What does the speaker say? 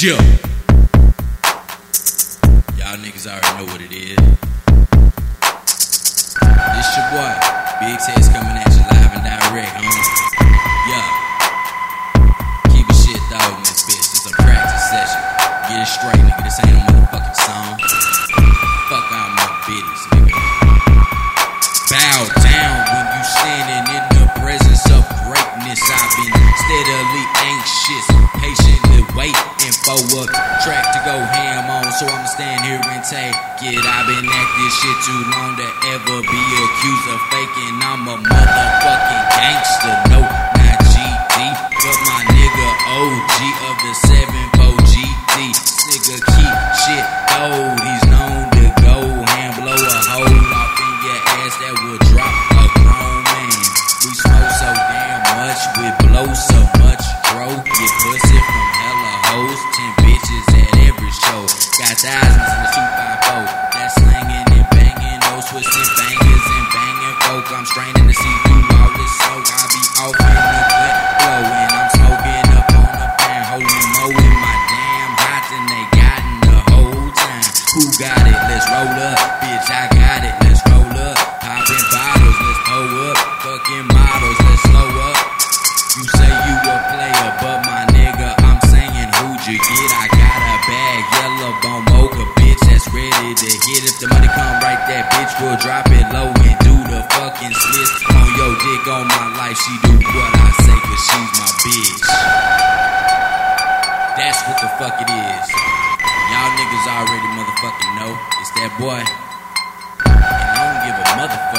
Jill. Y'all niggas already know what it is. This your boy. Big Techz waiting for a track to go ham on. So I'ma stand here and take it. I've been at this shit too long to ever be accused of faking. I'm a motherfucking gangster, no, not GD, but my nigga OG of the 7 GD. Nigga keep shit old, he's known to go ham, blow a hole off in your ass that will drop a grown man. We smoke so damn much, we blow so much, bro. Get pussy thousands in the 254, that's slanging and banging, no twisting fingers and banging folk. I'm straining to see through all this smoke. I be off in the cut, blowing. I'm smoking up on the pan, holding mo in my damn hot, and they got in the whole time. Who got it? Let's roll up, bitch. I got it. it to hit. If the money come right, that bitch will drop it low and do the fucking slits. On your dick, on my life, she do what I say, cause she's my bitch. That's what the fuck it is. Y'all niggas already motherfucking know. It's that boy. And I don't give a motherfucker.